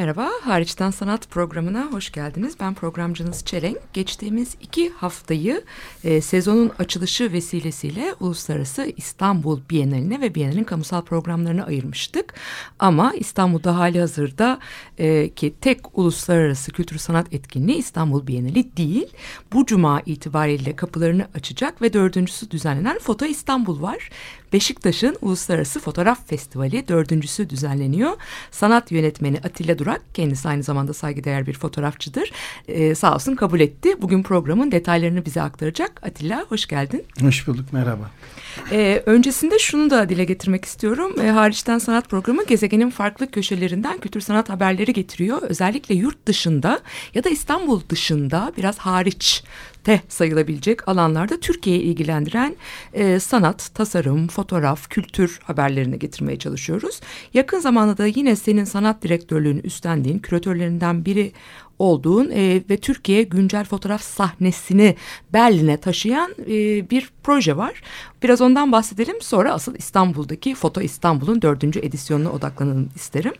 Merhaba, Hariçten Sanat programına hoş geldiniz. Ben programcınız Çelenk. Geçtiğimiz iki haftayı e, sezonun açılışı vesilesiyle Uluslararası İstanbul Bienali'ne ve Bienal'in kamusal programlarına ayırmıştık. Ama İstanbul'da hali hazırda e, ki tek uluslararası kültür sanat etkinliği İstanbul Bienali değil. Bu cuma itibariyle kapılarını açacak ve dördüncüsü düzenlenen Foto İstanbul var. Beşiktaş'ın Uluslararası Fotoğraf Festivali dördüncüsü düzenleniyor. Sanat yönetmeni Atilla Durak, kendisi aynı zamanda saygıdeğer bir fotoğrafçıdır. Ee, sağ olsun kabul etti. Bugün programın detaylarını bize aktaracak. Atilla hoş geldin. Hoş bulduk, merhaba. Ee, öncesinde şunu da dile getirmek istiyorum. Ee, hariçten sanat programı gezegenin farklı köşelerinden kültür sanat haberleri getiriyor. Özellikle yurt dışında ya da İstanbul dışında biraz hariç te sayılabilecek alanlarda Türkiye'yi ilgilendiren e, sanat, tasarım, fotoğraf, kültür haberlerini getirmeye çalışıyoruz. Yakın zamanda da yine senin sanat direktörlüğünü üstlendiğin küratörlerinden biri olduğun e, ve Türkiye güncel fotoğraf sahnesini Berlin'e taşıyan e, bir proje var. Biraz ondan bahsedelim sonra asıl İstanbul'daki Foto İstanbul'un dördüncü edisyonuna odaklanalım isterim.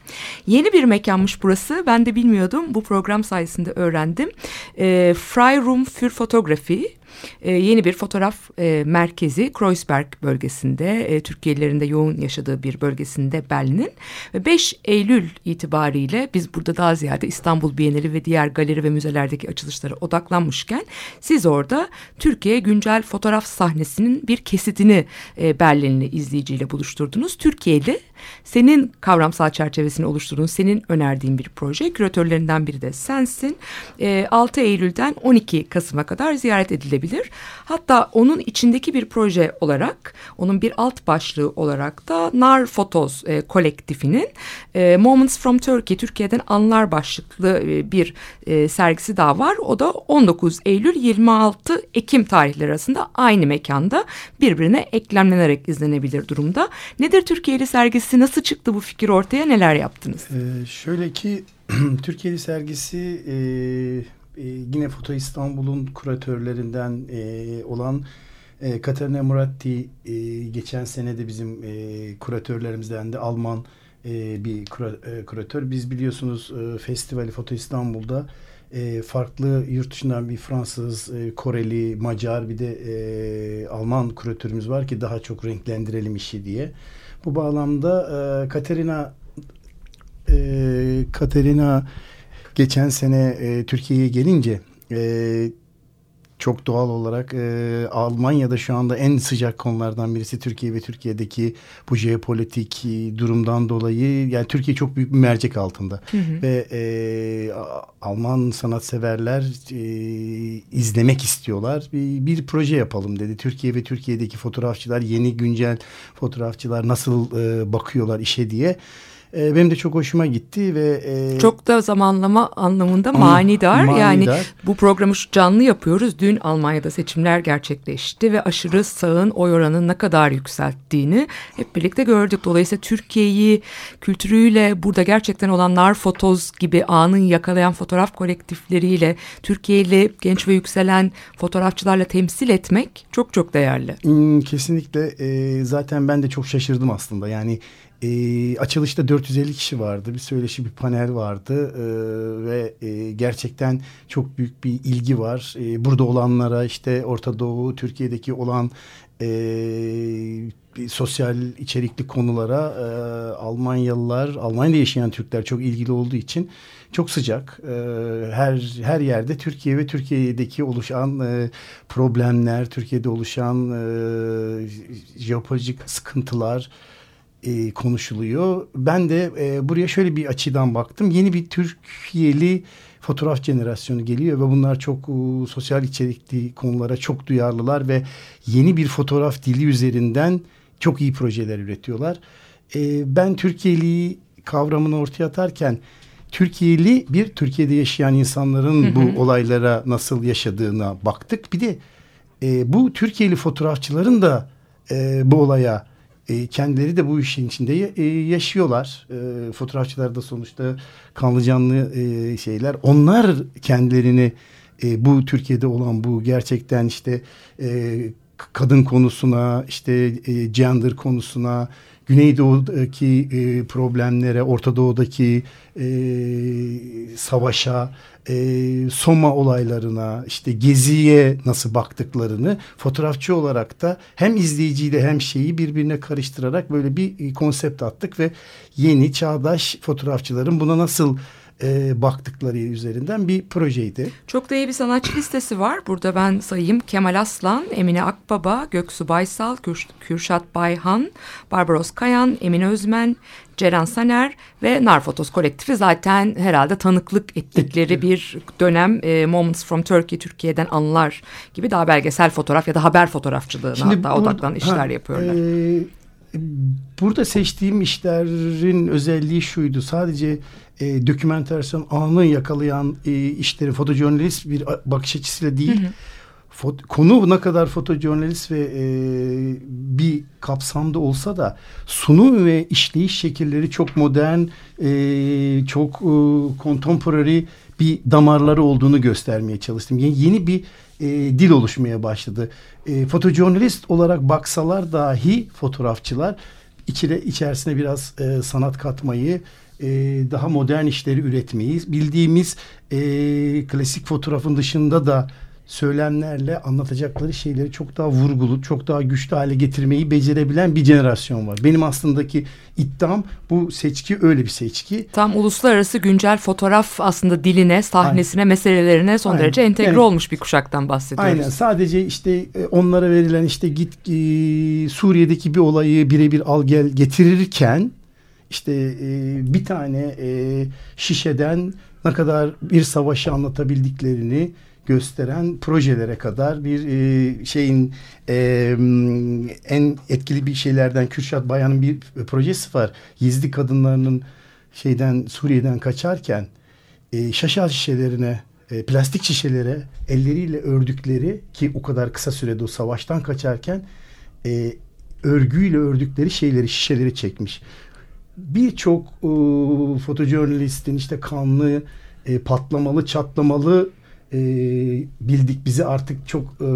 Yeni bir mekanmış burası ben de bilmiyordum bu program sayesinde öğrendim. E, Freirum für Fotografi e, yeni bir fotoğraf e, merkezi Kreuzberg bölgesinde e, Türkiye'lilerin de yoğun yaşadığı bir bölgesinde Berlin'in ve 5 Eylül itibariyle biz burada daha ziyade İstanbul Bienali ve diğer galeri ve müzelerdeki açılışlara odaklanmışken siz orada Türkiye güncel fotoğraf sahnesinin bir kesitini e, Berlinli izleyiciyle buluşturdunuz. Türkiye'li senin kavramsal çerçevesini oluşturduğun, senin önerdiğin bir proje. Küratörlerinden biri de sensin. E, 6 Eylül'den 12 Kasım'a kadar ziyaret edilebilir. Hatta onun içindeki bir proje olarak, onun bir alt başlığı olarak da Nar Fotos e, kolektifinin e, Moments from Turkey, Türkiye'den anlar başlıklı e, bir e, sergisi daha var. O da 19 Eylül 26 Ekim tarihleri arasında aynı mekanda birbirine eklemlenerek izlenebilir durumda. Nedir Türkiye'li sergisi? Nasıl çıktı bu fikir ortaya? Neler yaptınız? Ee, şöyle ki Türkiye'li sergisi e, e, yine Foto İstanbul'un kuratörlerinden e, olan e, Katerina Muratti e, geçen sene de bizim e, kuratörlerimizden de Alman e, bir kura, e, kuratör. Biz biliyorsunuz e, festivali Foto İstanbul'da e, farklı yurt dışından bir Fransız, e, Koreli, Macar bir de e, Alman kuratörümüz var ki daha çok renklendirelim işi diye. Bu bağlamda e, Katerina e, Katerina geçen sene e, Türkiye'ye gelince e, çok doğal olarak e, Almanya'da şu anda en sıcak konulardan birisi Türkiye ve Türkiye'deki bu jeopolitik durumdan dolayı yani Türkiye çok büyük bir mercek altında. Hı hı. ve e, Alman sanatseverler e, izlemek istiyorlar. Bir, bir proje yapalım dedi. Türkiye ve Türkiye'deki fotoğrafçılar yeni güncel fotoğrafçılar nasıl e, bakıyorlar işe diye e, benim de çok hoşuma gitti ve e, Çok da zamanlama anlamında Ama manidar. Yani manidar. bu programı canlı yapıyoruz. Dün Almanya'da seçimler gerçekleşti ve aşırı sağın oy oranını ne kadar yükselttiğini hep birlikte gördük. Dolayısıyla Türkiye'yi kültürüyle burada gerçekten olan nar fotoz gibi anın yakalayan fotoğraf kolektifleriyle Türkiye'li genç ve yükselen fotoğrafçılarla temsil etmek çok çok değerli. Hmm, Kesinlikle e, zaten ben de çok şaşırdım aslında yani e, açılışta 450 kişi vardı bir söyleşi bir panel vardı e, ve e, gerçekten çok büyük bir ilgi var E, burada olanlara işte Orta Doğu Türkiye'deki olan e, sosyal içerikli konulara e, Almanyalılar Almanya'da yaşayan Türkler çok ilgili olduğu için çok sıcak. E, her her yerde Türkiye ve Türkiye'deki oluşan e, problemler, Türkiye'de oluşan e, jeopolitik sıkıntılar e, konuşuluyor. Ben de e, buraya şöyle bir açıdan baktım. Yeni bir Türkiye'li fotoğraf jenerasyonu geliyor ve bunlar çok e, sosyal içerikli konulara çok duyarlılar ve yeni bir fotoğraf dili üzerinden çok iyi projeler üretiyorlar. E, ben Türkiye'liyi kavramını ortaya atarken Türkiye'li bir Türkiye'de yaşayan insanların bu olaylara nasıl yaşadığına baktık. Bir de e, bu Türkiye'li fotoğrafçıların da e, bu olaya e, kendileri de bu işin içinde e, yaşıyorlar. E, fotoğrafçılar da sonuçta kanlı canlı şeyler. Onlar kendilerini bu Türkiye'de olan bu gerçekten işte kadın konusuna, işte e, gender konusuna, Güneydoğu'daki e, problemlere, Orta Doğu'daki e, savaşa, e, Soma olaylarına, işte Gezi'ye nasıl baktıklarını fotoğrafçı olarak da hem izleyiciyle hem şeyi birbirine karıştırarak böyle bir e, konsept attık ve yeni çağdaş fotoğrafçıların buna nasıl e, baktıkları üzerinden bir projeydi. Çok da iyi bir sanatçı listesi var. Burada ben sayayım Kemal Aslan, Emine Akbaba, Göksu Baysal, Kür Kürşat Bayhan, Barbaros Kayan, Emine Özmen, Ceren Saner ve Narfotos kolektifi zaten herhalde tanıklık ettikleri Etti. bir dönem e, Moments from Turkey Türkiye'den anılar gibi daha belgesel fotoğraf ya da haber fotoğrafçılığına hatta burada- odaklanan işler ha, yapıyorlar. e, burada seçtiğim işlerin özelliği şuydu. Sadece e, dokümentasyon anı yakalayan e, işleri fotojurnalist bir bakış açısıyla değil. Fot- konu ne kadar fotojurnalist ve e, bir kapsamda olsa da sunum ve işleyiş şekilleri çok modern, e, çok e, contemporary bir damarları olduğunu göstermeye çalıştım. Yeni, yeni bir e, dil oluşmaya başladı. E, fotojurnalist olarak baksalar dahi fotoğrafçılar içine, içerisine biraz e, sanat katmayı, e, daha modern işleri üretmeyi, bildiğimiz e, klasik fotoğrafın dışında da söylemlerle anlatacakları şeyleri çok daha vurgulu, çok daha güçlü hale getirmeyi becerebilen bir jenerasyon var. Benim aslındaki iddiam bu seçki öyle bir seçki. Tam uluslararası güncel fotoğraf aslında diline, sahnesine, meselelerine son Aynen. derece entegre Yani- olmuş bir kuşaktan bahsediyoruz. Aynen sadece işte e, onlara verilen işte git e, Suriye'deki bir olayı birebir al gel getirirken işte e, bir tane e, şişeden ne kadar bir savaşı anlatabildiklerini gösteren projelere kadar bir e, şeyin e, en etkili bir şeylerden Kürşat Bayan'ın bir projesi var. Yezdi kadınlarının şeyden Suriye'den kaçarken e, şaşal şişelerine plastik şişelere elleriyle ördükleri ki o kadar kısa sürede o savaştan kaçarken örgüyle ördükleri şeyleri şişeleri çekmiş. Birçok e, fotojurnalistin işte kanlı, patlamalı, çatlamalı e, bildik bizi artık çok e,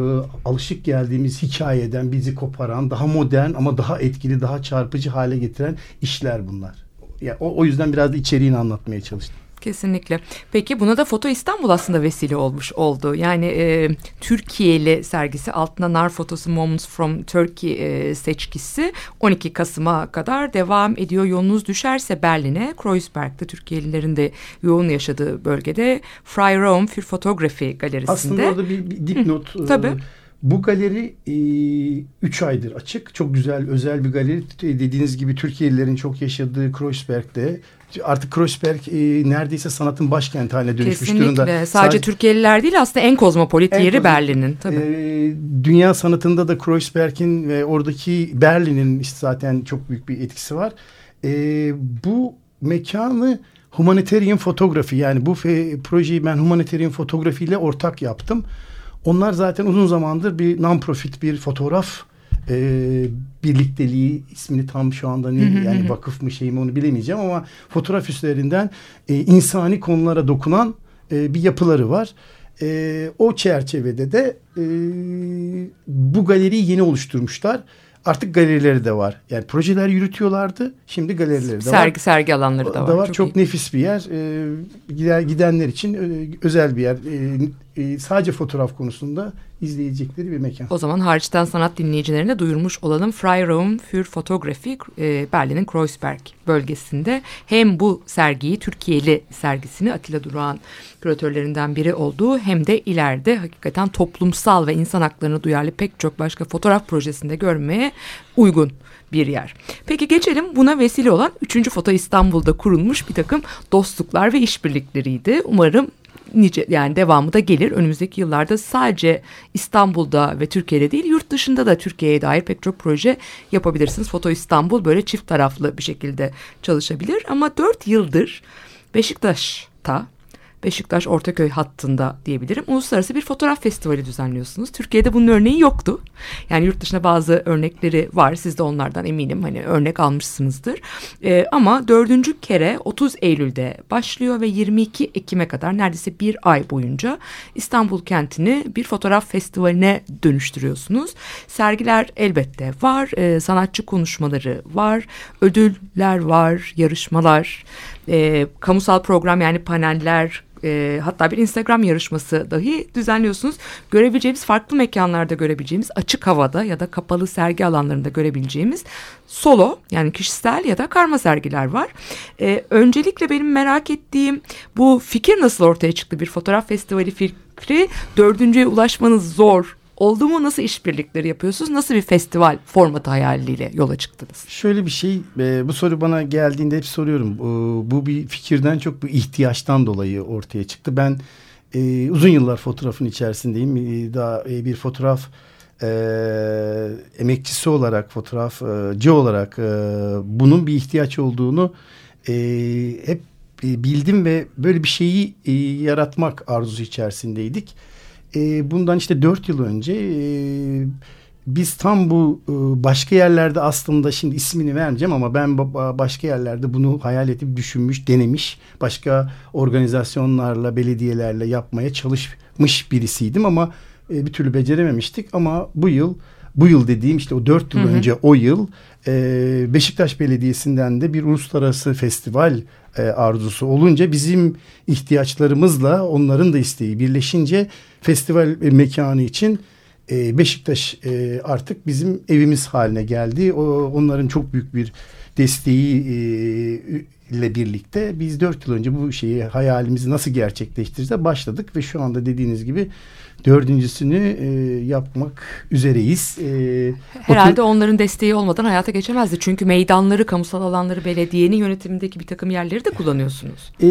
alışık geldiğimiz hikayeden bizi koparan, daha modern ama daha etkili, daha çarpıcı hale getiren işler bunlar. Ya o, o yüzden biraz da içeriğini anlatmaya çalıştım. Kesinlikle. Peki buna da Foto İstanbul aslında vesile olmuş oldu. Yani e, Türkiye'li sergisi altına nar fotosu Moments from Turkey e, seçkisi 12 Kasım'a kadar devam ediyor. Yolunuz düşerse Berlin'e, Kreuzberg'de Türkiye'lilerin de yoğun yaşadığı bölgede Freiraum für Photography galerisinde. Aslında orada bir, bir dipnot. e, Tabii. Bu galeri 3 aydır açık. Çok güzel, özel bir galeri. Dediğiniz gibi Türkiye'lilerin çok yaşadığı Kreuzberg'de. Artık Kreuzberg e, neredeyse sanatın başkenti haline dönüşmüş Kesinlikle. durumda. Sadece, Türkiye'liler değil aslında en kozmopolit En yeri Berlin'in. Tabii. Ee, dünya sanatında da Kreuzberg'in ve oradaki Berlin'in işte zaten çok büyük bir etkisi var. Ee, bu mekanı humanitarian fotoğrafı yani bu projeyi ben humanitarian fotoğrafı ile ortak yaptım. Onlar zaten uzun zamandır bir non-profit bir fotoğraf e, birlikteliği ismini tam şu anda ne yani vakıf mı şey mi onu bilemeyeceğim ama fotoğraf üstlerinden e, insani konulara dokunan e, bir yapıları var. E, o çerçevede de e, bu galeriyi yeni oluşturmuşlar. Artık galerileri de var. Yani projeler yürütüyorlardı. Şimdi galerileri de var. sergi sergi alanları da var. Çok, iyi. nefis bir yer. Gider, gidenler için e, özel bir yer. Ee, e, sadece fotoğraf konusunda izleyecekleri bir mekan. O zaman hariçten sanat dinleyicilerine duyurmuş olalım. Freiraum für Photography e, Berlin'in Kreuzberg bölgesinde hem bu sergiyi Türkiye'li sergisini Atilla Durağan küratörlerinden biri olduğu hem de ileride hakikaten toplumsal ve insan haklarını duyarlı pek çok başka fotoğraf projesinde görmeye uygun bir yer. Peki geçelim buna vesile olan 3. Foto İstanbul'da kurulmuş bir takım dostluklar ve işbirlikleriydi. Umarım nice yani devamı da gelir. Önümüzdeki yıllarda sadece İstanbul'da ve Türkiye'de değil yurt dışında da Türkiye'ye dair pek çok proje yapabilirsiniz. Foto İstanbul böyle çift taraflı bir şekilde çalışabilir ama dört yıldır Beşiktaş'ta Beşiktaş Ortaköy hattında diyebilirim. Uluslararası bir fotoğraf festivali düzenliyorsunuz. Türkiye'de bunun örneği yoktu. Yani yurt dışında bazı örnekleri var. Siz de onlardan eminim hani örnek almışsınızdır. Ee, ama dördüncü kere 30 Eylül'de başlıyor ve 22 Ekim'e kadar neredeyse bir ay boyunca İstanbul kentini bir fotoğraf festivaline dönüştürüyorsunuz. Sergiler elbette var. Ee, sanatçı konuşmaları var. Ödüller var. Yarışmalar. E, kamusal program yani paneller, e, hatta bir Instagram yarışması dahi düzenliyorsunuz. Görebileceğimiz farklı mekanlarda görebileceğimiz açık havada ya da kapalı sergi alanlarında görebileceğimiz solo yani kişisel ya da karma sergiler var. E, öncelikle benim merak ettiğim bu fikir nasıl ortaya çıktı? Bir fotoğraf festivali fikri dördüncüye ulaşmanız zor oldu mu? Nasıl işbirlikleri yapıyorsunuz? Nasıl bir festival formatı hayaliyle yola çıktınız? Şöyle bir şey bu soru bana geldiğinde hep soruyorum. bu bir fikirden çok bir ihtiyaçtan dolayı ortaya çıktı. Ben uzun yıllar fotoğrafın içerisindeyim. daha bir fotoğraf emekçisi olarak fotoğrafçı olarak bunun bir ihtiyaç olduğunu hep bildim ve böyle bir şeyi yaratmak arzusu içerisindeydik e, bundan işte dört yıl önce e, biz tam bu e, başka yerlerde aslında şimdi ismini vermeyeceğim ama ben başka yerlerde bunu hayal edip düşünmüş, denemiş, başka organizasyonlarla, belediyelerle yapmaya çalışmış birisiydim ama e, bir türlü becerememiştik. Ama bu yıl bu yıl dediğim işte o dört yıl hı hı. önce o yıl e, Beşiktaş Belediyesi'nden de bir uluslararası festival e, arzusu olunca bizim ihtiyaçlarımızla onların da isteği birleşince festival mekanı için e, Beşiktaş e, artık bizim evimiz haline geldi. O, onların çok büyük bir desteği e, ile birlikte biz dört yıl önce bu şeyi hayalimizi nasıl gerçekleştiririz başladık ve şu anda dediğiniz gibi dördüncüsünü e, yapmak üzereyiz. E, Herhalde otur... onların desteği olmadan hayata geçemezdi. Çünkü meydanları, kamusal alanları, belediyenin yönetimindeki bir takım yerleri de kullanıyorsunuz. E,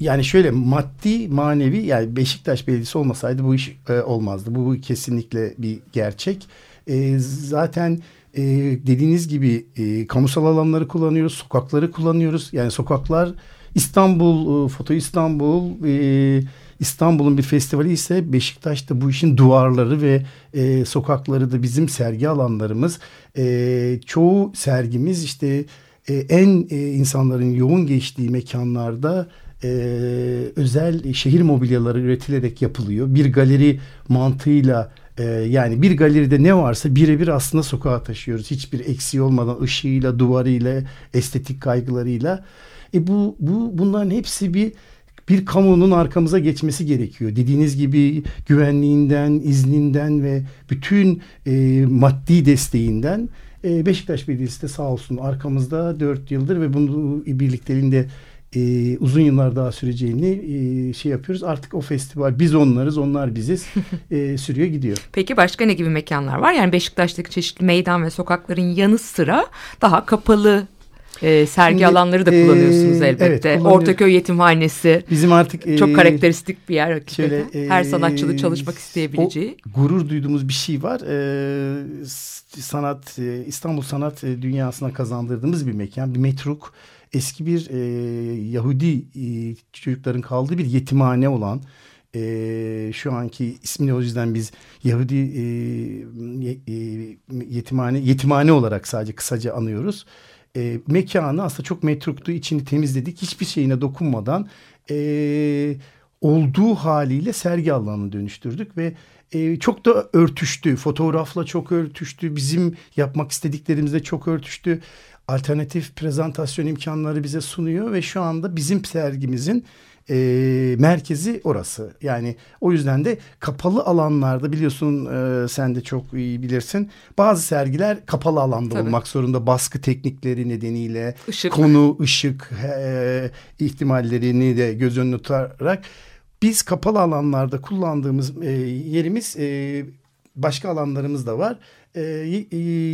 yani şöyle maddi, manevi yani Beşiktaş Belediyesi olmasaydı bu iş e, olmazdı. Bu kesinlikle bir gerçek. E, zaten e, dediğiniz gibi e, kamusal alanları kullanıyoruz, sokakları kullanıyoruz. Yani sokaklar İstanbul, e, Foto İstanbul, e, İstanbul'un bir festivali ise Beşiktaş'ta bu işin duvarları ve e, sokakları da bizim sergi alanlarımız. E, çoğu sergimiz işte e, en e, insanların yoğun geçtiği mekanlarda e, özel şehir mobilyaları üretilerek yapılıyor. Bir galeri mantığıyla e, yani bir galeride ne varsa birebir aslında sokağa taşıyoruz. Hiçbir eksiği olmadan ışığıyla, duvarıyla, estetik kaygılarıyla. E bu, bu bunların hepsi bir bir kamunun arkamıza geçmesi gerekiyor. Dediğiniz gibi güvenliğinden, izninden ve bütün e, maddi desteğinden e, Beşiktaş Belediyesi de sağ olsun arkamızda dört yıldır ve bunu birlikteliğinde e, uzun yıllar daha süreceğini e, şey yapıyoruz. Artık o festival biz onlarız, onlar biziz e, sürüyor gidiyor. Peki başka ne gibi mekanlar var? Yani Beşiktaş'taki çeşitli meydan ve sokakların yanı sıra daha kapalı e, sergi Şimdi, alanları da kullanıyorsunuz e, elbette. Evet, Ortaköy Yetimhanesi. Bizim artık e, çok karakteristik bir yer hakikaten. Şöyle, e, Her sanatçılık çalışmak isteyebileceği. O gurur duyduğumuz bir şey var. E, sanat e, İstanbul sanat e, dünyasına kazandırdığımız bir mekan, bir metruk. Eski bir e, Yahudi e, çocukların kaldığı bir yetimhane olan e, şu anki ismini o yüzden biz Yahudi e, e, yetimhane yetimhane olarak sadece kısaca anıyoruz e, mekanı aslında çok metruktu. içini temizledik. Hiçbir şeyine dokunmadan e, olduğu haliyle sergi alanına dönüştürdük ve e, çok da örtüştü. Fotoğrafla çok örtüştü. Bizim yapmak istediklerimizle çok örtüştü. Alternatif prezentasyon imkanları bize sunuyor ve şu anda bizim sergimizin e, merkezi orası. Yani o yüzden de kapalı alanlarda biliyorsun e, sen de çok iyi bilirsin. Bazı sergiler kapalı alanda Tabii. olmak zorunda baskı teknikleri nedeniyle Işık. konu, ışık e, ihtimallerini de göz önüne tutarak biz kapalı alanlarda kullandığımız e, yerimiz e, başka alanlarımız da var. E,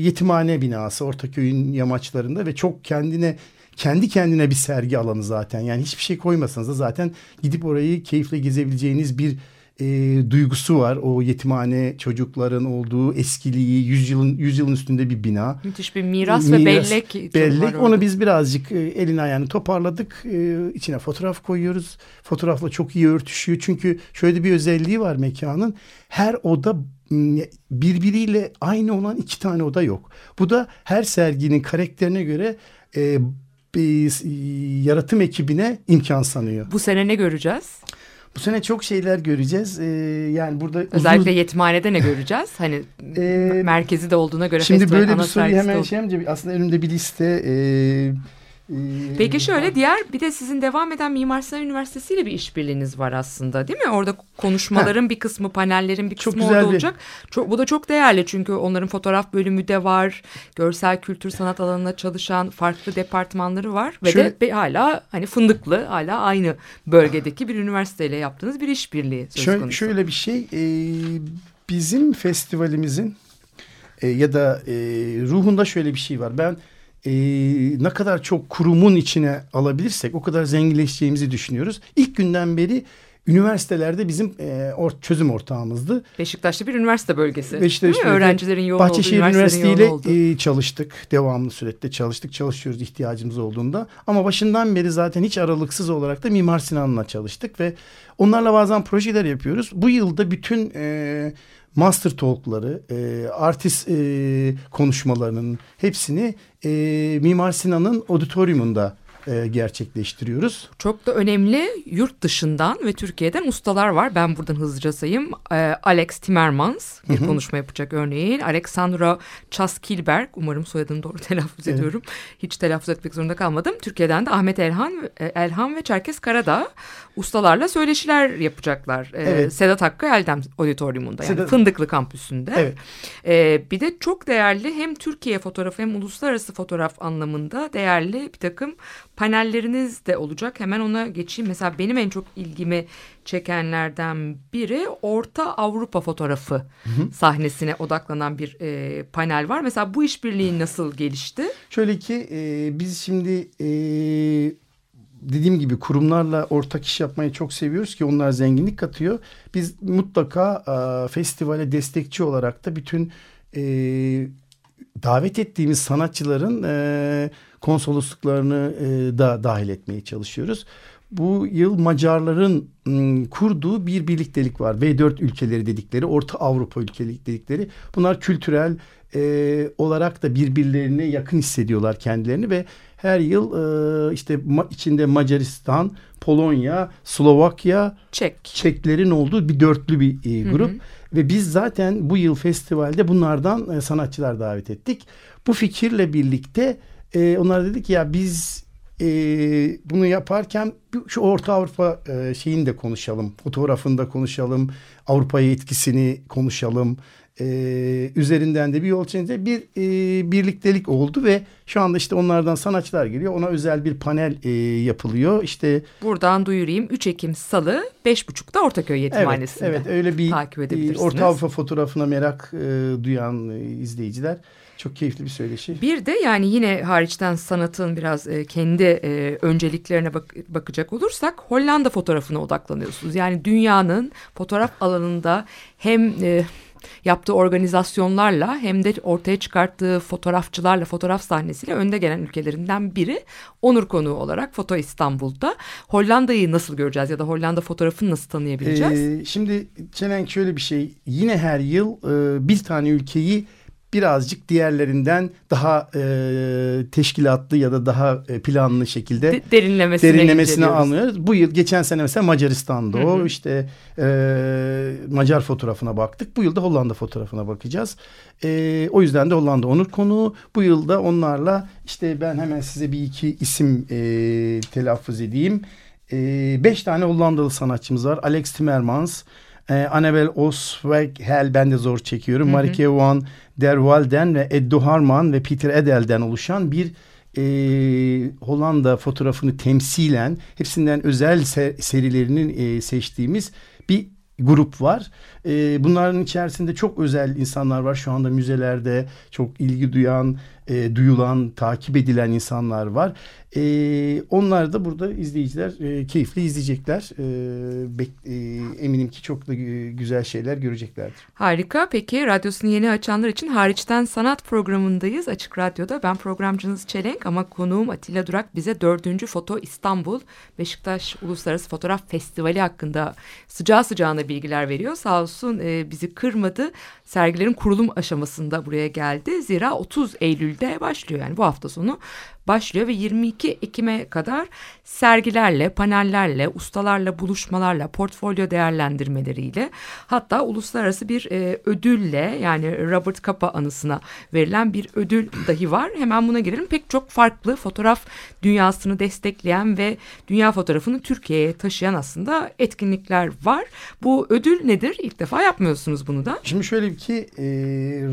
yetimhane binası Ortaköy'ün yamaçlarında ve çok kendine kendi kendine bir sergi alanı zaten. Yani hiçbir şey koymasanız da zaten gidip orayı keyifle gezebileceğiniz bir e, duygusu var. O yetimhane çocukların olduğu eskiliği, yüzyılın yüzyılın üstünde bir bina. Müthiş bir miras, ve Miras, bellek. var Bellek. orada. Onu biz birazcık e, elin ayağını toparladık. E, içine fotoğraf koyuyoruz. Fotoğrafla çok iyi örtüşüyor. Çünkü şöyle bir özelliği var mekanın. Her oda birbiriyle aynı olan iki tane oda yok. Bu da her serginin karakterine göre e, yaratım ekibine imkan sanıyor. Bu sene ne göreceğiz? Bu sene çok şeyler göreceğiz. E, yani burada uzun- Özellikle yetimhanede ne göreceğiz? Hani Ee, merkezi de olduğuna göre Şimdi böyle bir soruyu hemen şey aslında önümde bir liste. e, Peki şöyle diğer bir de sizin devam eden Mimar Sinan Üniversitesi ile bir işbirliğiniz var aslında değil mi? Orada konuşmaların bir kısmı, panellerin bir Çok kısmı güzel orada bir- olacak. Çok, bu da çok değerli çünkü onların fotoğraf bölümü de var. Görsel kültür sanat alanında çalışan farklı departmanları var. Ve Şöyle- de hala hani fındıklı hala aynı bölgedeki bir üniversiteyle yaptığınız bir işbirliği söz Şöyle, konusu. şöyle bir şey e, bizim festivalimizin e, ya da e, ruhunda şöyle bir şey var. Ben e, ne kadar çok kurumun içine alabilirsek o kadar zenginleşeceğimizi düşünüyoruz. İlk günden beri üniversitelerde bizim e, or, çözüm ortağımızdı. Beşiktaş'ta bir üniversite bölgesi. Beşiktaş değil mi? Üniversitesi, Öğrencilerin yoğun Bahçeşehir olduğu, olduğu. ile e, çalıştık. Devamlı sürekli çalıştık. Çalışıyoruz ihtiyacımız olduğunda. Ama başından beri zaten hiç aralıksız olarak da Mimar Sinan'la çalıştık ve onlarla bazen projeler yapıyoruz. Bu yılda bütün e, master talk'ları, e, artist e, konuşmalarının hepsini e, Mimar Sinan'ın auditoriumunda e, gerçekleştiriyoruz. Çok da önemli yurt dışından ve Türkiye'den ustalar var. Ben buradan hızlıca sayayım. Ee, Alex Timmermans bir konuşma yapacak örneğin. Alexandra Chaskilberg umarım soyadını doğru telaffuz Evet. ediyorum. Hiç telaffuz etmek zorunda kalmadım. Türkiye'den de Ahmet Elhan, e, Elhan ve Çerkes Karadağ ustalarla söyleşiler yapacaklar. Evet. Sedat Hakkı Eldem Auditorium'unda yani Sedat- Fındıklı kampüsünde. Evet. Bir de çok değerli hem Türkiye fotoğrafı hem uluslararası fotoğraf anlamında değerli bir takım panelleriniz de olacak. Hemen ona geçeyim. Mesela benim en çok ilgimi çekenlerden biri Orta Avrupa fotoğrafı sahnesine odaklanan bir e, panel var. Mesela bu işbirliği nasıl gelişti? Şöyle ki e, biz şimdi e, dediğim gibi kurumlarla ortak iş yapmayı çok seviyoruz ki onlar zenginlik katıyor. Biz mutlaka e, festivale destekçi olarak da bütün e, davet ettiğimiz sanatçıların e, konsolosluklarını e, da dahil etmeye çalışıyoruz. Bu yıl Macarların m, kurduğu bir birliktelik var. V4 ülkeleri dedikleri, Orta Avrupa ülkeleri dedikleri. Bunlar kültürel e, olarak da birbirlerine yakın hissediyorlar kendilerini ve her yıl e, işte ma- içinde Macaristan, Polonya, Slovakya, Çek. Çeklerin olduğu bir dörtlü bir e, grup. Ve biz zaten bu yıl festivalde bunlardan e, sanatçılar davet ettik. Bu fikirle birlikte e, onlar dedik ki ya biz e, bunu yaparken şu Orta Avrupa e, şeyini de konuşalım. Fotoğrafını da konuşalım. Avrupa'ya etkisini konuşalım. E, üzerinden de bir yol çizince bir e, birliktelik oldu ve şu anda işte onlardan sanatçılar geliyor. Ona özel bir panel e, yapılıyor. İşte Buradan duyurayım. 3 Ekim Salı 5.30'da Ortaköy Evet, Yetimhanesi'nde. evet öyle bir takip edebilirsiniz. Orta Avrupa fotoğrafına merak e, duyan e, izleyiciler çok keyifli bir söyleşi. Bir de yani yine hariçten sanatın biraz e, kendi e, önceliklerine bak- bakacak olursak Hollanda fotoğrafına odaklanıyorsunuz. Yani dünyanın fotoğraf alanında hem e, yaptığı organizasyonlarla hem de ortaya çıkarttığı fotoğrafçılarla fotoğraf sahnesiyle önde gelen ülkelerinden biri onur konuğu olarak Foto İstanbul'da. Hollanda'yı nasıl göreceğiz ya da Hollanda fotoğrafını nasıl tanıyabileceğiz? E, şimdi Çelenk şöyle bir şey yine her yıl e, bir tane ülkeyi birazcık diğerlerinden daha e, teşkilatlı ya da daha e, planlı şekilde De- derinlemesine, derinlemesine anlıyoruz. Bu yıl geçen sene mesela Macaristan'da Hı o hı. işte e, Macar fotoğrafına baktık. Bu yılda Hollanda fotoğrafına bakacağız. E, o yüzden de Hollanda onur konuğu. Bu yılda onlarla işte ben hemen size bir iki isim e, telaffuz edeyim. E, beş tane Hollandalı sanatçımız var. Alex Timmermans, e, Annabel Osweghel ben de zor çekiyorum. Marike van der Walden ve Eddo Harman ve Peter Edel'den oluşan bir e, Hollanda fotoğrafını temsilen hepsinden özel se- serilerini e, seçtiğimiz bir grup var. E, bunların içerisinde çok özel insanlar var. Şu anda müzelerde çok ilgi duyan e, duyulan, takip edilen insanlar var. E, onlar da burada izleyiciler e, keyifli izleyecekler. E, bek, e, eminim ki çok da gü- güzel şeyler göreceklerdir. Harika. Peki radyosunu yeni açanlar için hariçten sanat programındayız. Açık Radyo'da ben programcınız Çelenk ama konuğum Atilla Durak bize 4. Foto İstanbul Beşiktaş Uluslararası Fotoğraf Festivali hakkında sıcağı sıcağına bilgiler veriyor. Sağ olsun e, bizi kırmadı. Sergilerin kurulum aşamasında buraya geldi. Zira 30 Eylül'de başlıyor. Yani bu hafta sonu başlıyor ve 22 Ekim'e kadar sergilerle, panellerle, ustalarla buluşmalarla, portfolyo değerlendirmeleriyle hatta uluslararası bir e, ödülle yani Robert Capa anısına verilen bir ödül dahi var. Hemen buna girelim. Pek çok farklı fotoğraf dünyasını destekleyen ve dünya fotoğrafını Türkiye'ye taşıyan aslında etkinlikler var. Bu ödül nedir? İlk defa yapmıyorsunuz bunu da. Şimdi şöyle ki e,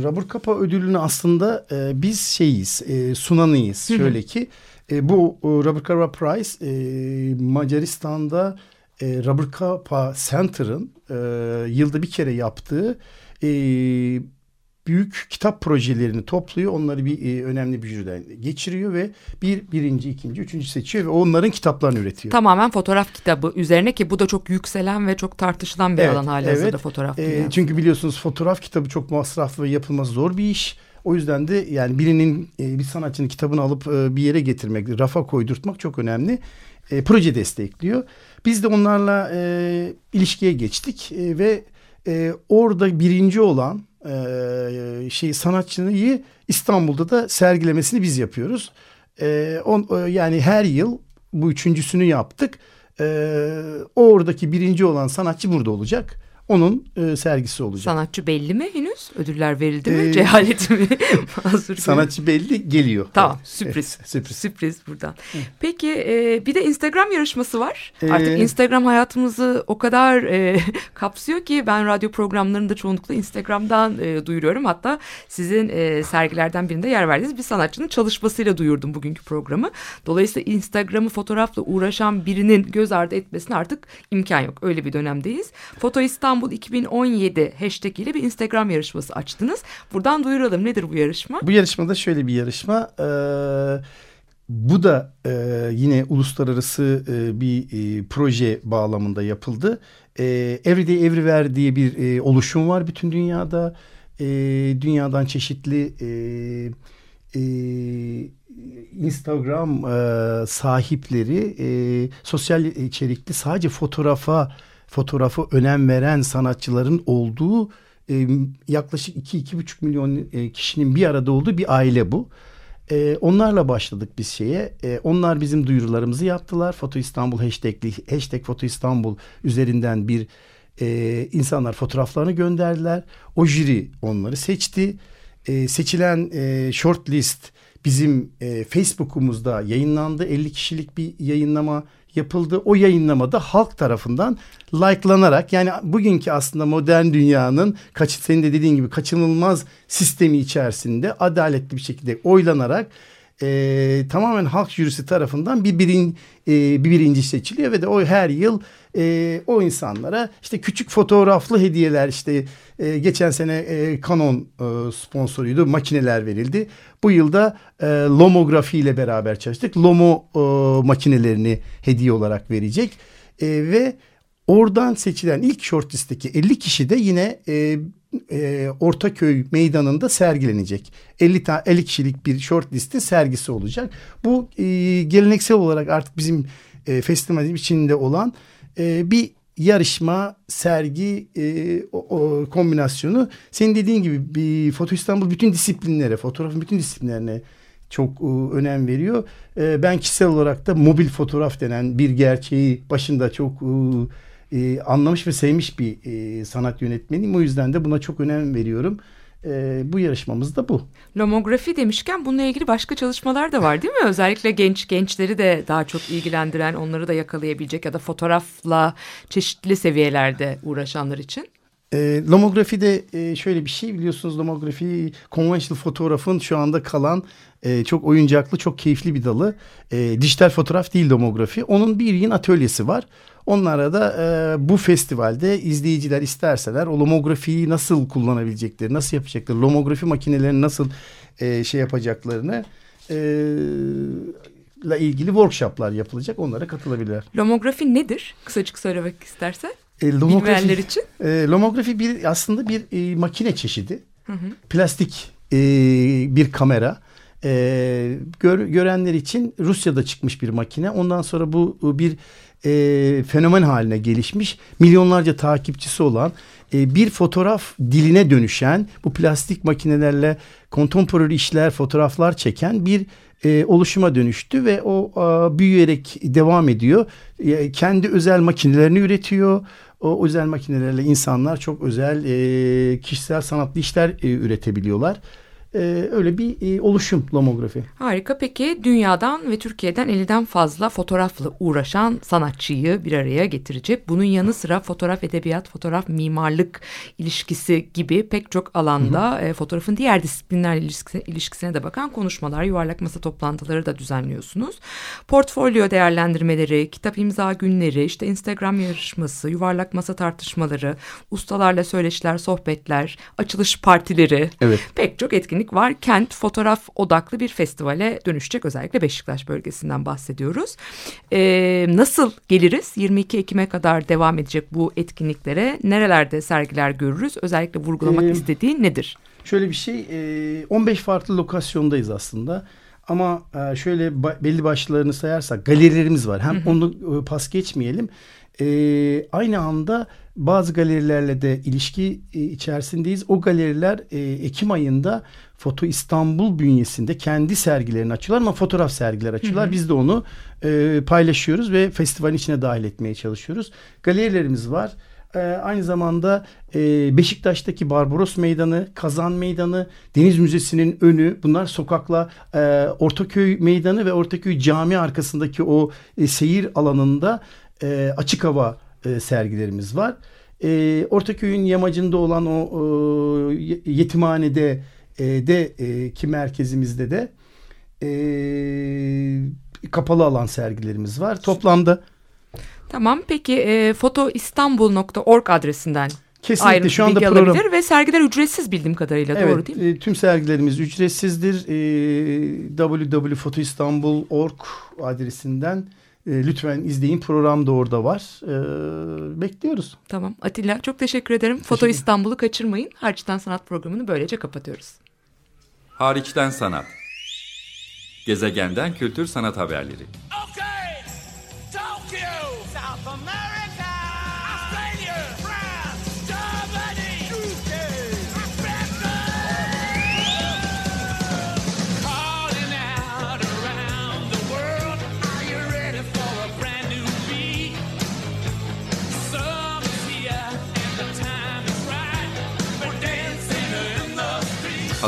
Robert Capa ödülünü aslında e, biz şeyiz, e, sunanıyız. Şöyle ki e, bu e, Robert Capa Prize e, Macaristan'da e, Robert Capa Center'ın e, yılda bir kere yaptığı e, büyük kitap projelerini topluyor. Onları bir e, önemli bir jüriden geçiriyor ve bir birinci, ikinci, üçüncü seçiyor ve onların kitaplarını üretiyor. Tamamen fotoğraf kitabı üzerine ki bu da çok yükselen ve çok tartışılan bir Evet, alan hali hazırda evet. fotoğraf E, çünkü biliyorsunuz fotoğraf kitabı çok masraflı ve yapılması zor bir iş. O yüzden de yani birinin e, bir sanatçının kitabını alıp e, bir yere getirmek, rafa koydurtmak çok önemli. E, proje destekliyor. Biz de onlarla e, ilişkiye geçtik e, ve e, orada birinci olan e, şey sanatçıyı İstanbul'da da sergilemesini biz yapıyoruz. E, on, e, yani her yıl bu üçüncüsünü yaptık. E, oradaki birinci olan sanatçı burada olacak. Onun e, sergisi olacak. Sanatçı belli mi henüz? Ödüller verildi mi? Ee, Cehaleti mi? Mazur. Sanatçı belli geliyor. Tamam sürpriz. evet, sürpriz. Sürpriz buradan. Peki e, bir de Instagram yarışması var. Ee, Artık Instagram hayatımızı o kadar e, kapsıyor ki ben radyo programlarında çoğunlukla Instagram'dan e, duyuruyorum. Hatta sizin e, sergilerden birinde yer verdiğiniz bir sanatçının çalışmasıyla duyurdum bugünkü programı. Dolayısıyla Instagram'ı fotoğrafla uğraşan birinin göz ardı etmesine artık imkan yok. Öyle bir dönemdeyiz. Foto İstanbul 2017 hashtag ile bir Instagram yarışması açtınız. Buradan duyuralım. Nedir bu yarışma? Bu yarışmada şöyle bir yarışma. e, bu da e, yine uluslararası e, bir e, proje bağlamında yapıldı. E, Everyday Everywhere diye bir e, oluşum var bütün dünyada. E, dünyadan çeşitli e, e, Instagram e, sahipleri e, sosyal içerikli sadece fotoğrafa fotoğrafı önem veren sanatçıların olduğu e, yaklaşık 2-2,5 milyon e, kişinin bir arada olduğu bir aile bu. E, onlarla başladık biz şeye. E, onlar bizim duyurularımızı yaptılar. Foto İstanbul hashtagli, hashtag Foto İstanbul üzerinden bir e, insanlar fotoğraflarını gönderdiler. O jüri onları seçti. E, seçilen e, short list bizim e, Facebook'umuzda yayınlandı. 50 kişilik bir yayınlama yapıldı. O yayınlamada halk tarafından like'lanarak yani bugünkü aslında modern dünyanın kaç, senin de dediğin gibi kaçınılmaz sistemi içerisinde adaletli bir şekilde oylanarak e, tamamen halk jürisi tarafından bir, birin, e, bir birinci seçiliyor ve de o her yıl e, o insanlara işte küçük fotoğraflı hediyeler işte e, geçen sene e, Canon e, sponsoruydu makineler verildi. Bu yılda e, lomografi ile beraber çalıştık. Lomo e, makinelerini hediye olarak verecek E, ve oradan seçilen ilk shortlist'teki 50 kişi de yine e, e, Ortaköy meydanında sergilenecek. 50 ta 50 kişilik bir shortlistin sergisi olacak. Bu e, geleneksel olarak artık bizim e, festivalin içinde olan e, bir yarışma, sergi e, o, o kombinasyonu. Senin dediğin gibi bir Foto İstanbul bütün disiplinlere, fotoğrafın bütün disiplinlerine çok e, önem veriyor. E, ben kişisel olarak da mobil fotoğraf denen bir gerçeği başında çok e, e, anlamış ve sevmiş bir e, sanat yönetmeniyim. O yüzden de buna çok önem veriyorum. E, bu yarışmamız da bu. Lomografi demişken bununla ilgili başka çalışmalar da var değil mi? Özellikle genç gençleri de daha çok ilgilendiren, onları da yakalayabilecek ya da fotoğrafla çeşitli seviyelerde uğraşanlar için. E, lomografide e, şöyle bir şey biliyorsunuz lomografi conventional fotoğrafın şu anda kalan e, çok oyuncaklı çok keyifli bir dalı. E, dijital fotoğraf değil lomografi. Onun bir yıl atölyesi var. Onlara da e, bu festivalde izleyiciler isterseler o lomografiyi nasıl kullanabilecekleri, nasıl yapacakları, lomografi makinelerini nasıl e, şey yapacaklarını e, ile ilgili workshoplar yapılacak. Onlara katılabilirler. Lomografi nedir? Kısacık söylemek istersen. E, Bilmeyenler için. E, lomografi bir aslında bir e, makine çeşidi. Plastik e, bir kamera. E, gör, görenler için Rusya'da çıkmış bir makine. Ondan sonra bu bir e, fenomen haline gelişmiş. Milyonlarca takipçisi olan e, bir fotoğraf diline dönüşen bu plastik makinelerle kontemporary işler, fotoğraflar çeken bir e, oluşuma dönüştü ve o a, büyüyerek devam ediyor. E, kendi özel makinelerini üretiyor. O özel makinelerle insanlar çok özel e, kişisel sanatlı işler e, üretebiliyorlar. E, öyle bir e, oluşum lomografi. Harika. Peki dünyadan ve Türkiye'den 50'den fazla fotoğrafla uğraşan sanatçıyı bir araya getirecek. Bunun yanı sıra fotoğraf edebiyat, fotoğraf mimarlık ilişkisi gibi pek çok alanda e, fotoğrafın diğer disiplinler ilişkisine, ilişkisine de bakan konuşmalar, yuvarlak masa toplantıları da düzenliyorsunuz. Portfolyo değerlendirmeleri, kitap imza günleri, işte Instagram yarışması, yuvarlak masa tartışmaları, ustalarla söyleşiler, sohbetler, açılış partileri. Evet. Pek çok etkinlik var. Kent fotoğraf odaklı bir festivale dönüşecek. Özellikle Beşiktaş bölgesinden bahsediyoruz. Ee, nasıl geliriz? 22 Ekim'e kadar devam edecek bu etkinliklere. Nerelerde sergiler görürüz? Özellikle vurgulamak Ee, istediğin nedir? Şöyle bir şey e, 15 farklı lokasyondayız aslında. Ama e, şöyle belli başlarını sayarsak galerilerimiz var. Hem onu e, pas geçmeyelim. E, aynı anda bazı galerilerle de ilişki e, içerisindeyiz. O galeriler e, Ekim ayında Foto İstanbul bünyesinde kendi sergilerini açıyorlar ama fotoğraf sergiler açıyorlar. Biz de onu e, paylaşıyoruz ve festivalin içine dahil etmeye çalışıyoruz. Galerilerimiz var. Ee, aynı zamanda e, Beşiktaş'taki Barbaros Meydanı, Kazan Meydanı, Deniz Müzesi'nin önü bunlar sokakla e, Ortaköy Meydanı ve Ortaköy Cami arkasındaki o e, seyir alanında e, açık hava e, sergilerimiz var. E, Ortaköy'ün yamacında olan o e, ye- yetimhanede e, de e, ki merkezimizde de e, kapalı alan sergilerimiz var. Toplamda Tamam peki e, fotoistanbul.org adresinden kesinlikle ayrıntı şu anda bilgi program alabilir ve sergiler ücretsiz bildiğim kadarıyla Evet, doğru değil mi? e, tüm sergilerimiz ücretsizdir. E, www.fotoistanbul.org adresinden e, lütfen izleyin. Program da orada var. E, bekliyoruz. Tamam Atilla çok teşekkür ederim. Foto İstanbul'u kaçırmayın. Harçtan Sanat programını böylece kapatıyoruz. Hariçten sanat. Gezegenden kültür sanat haberleri.